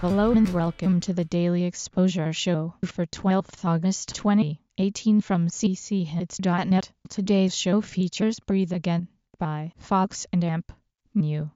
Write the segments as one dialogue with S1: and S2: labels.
S1: Hello and welcome to the Daily Exposure Show for 12th August 2018 from cchits.net. Today's show features Breathe Again by Fox and Amp. New.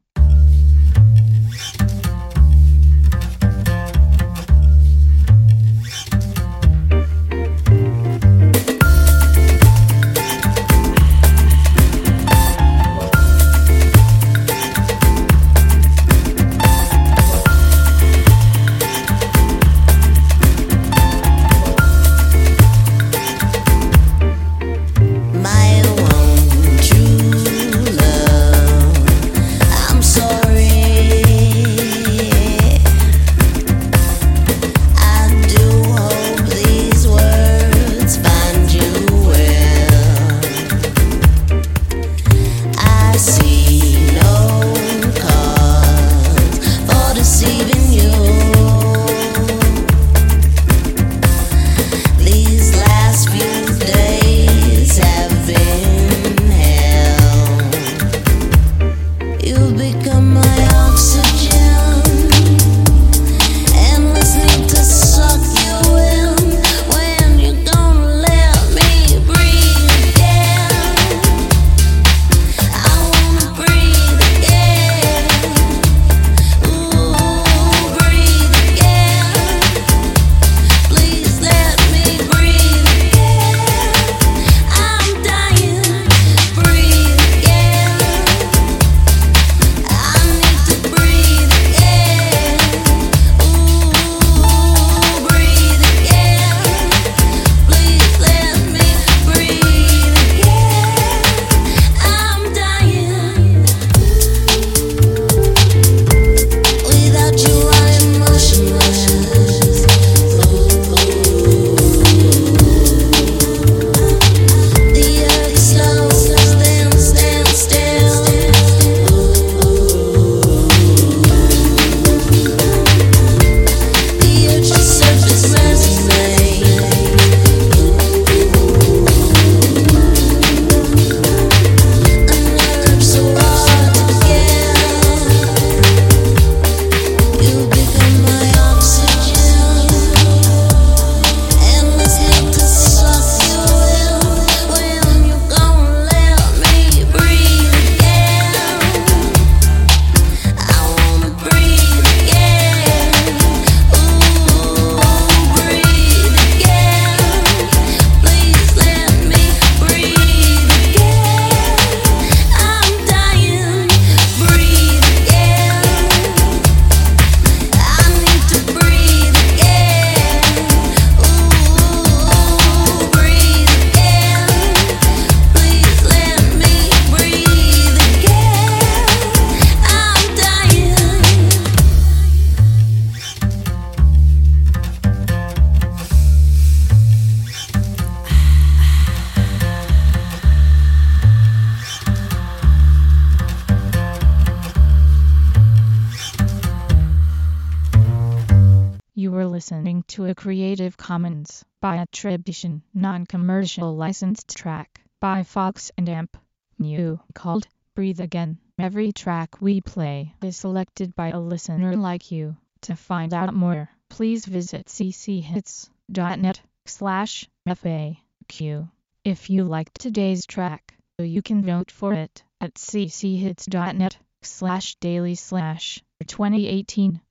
S2: You
S1: were listening to a Creative Commons by attribution, non-commercial licensed track by Fox and Amp. New called Breathe Again. Every track we play is selected by a listener like you. To find out more, please visit cchits.net slash FAQ. If you liked today's track, you can vote for it at cchits.net slash daily slash 2018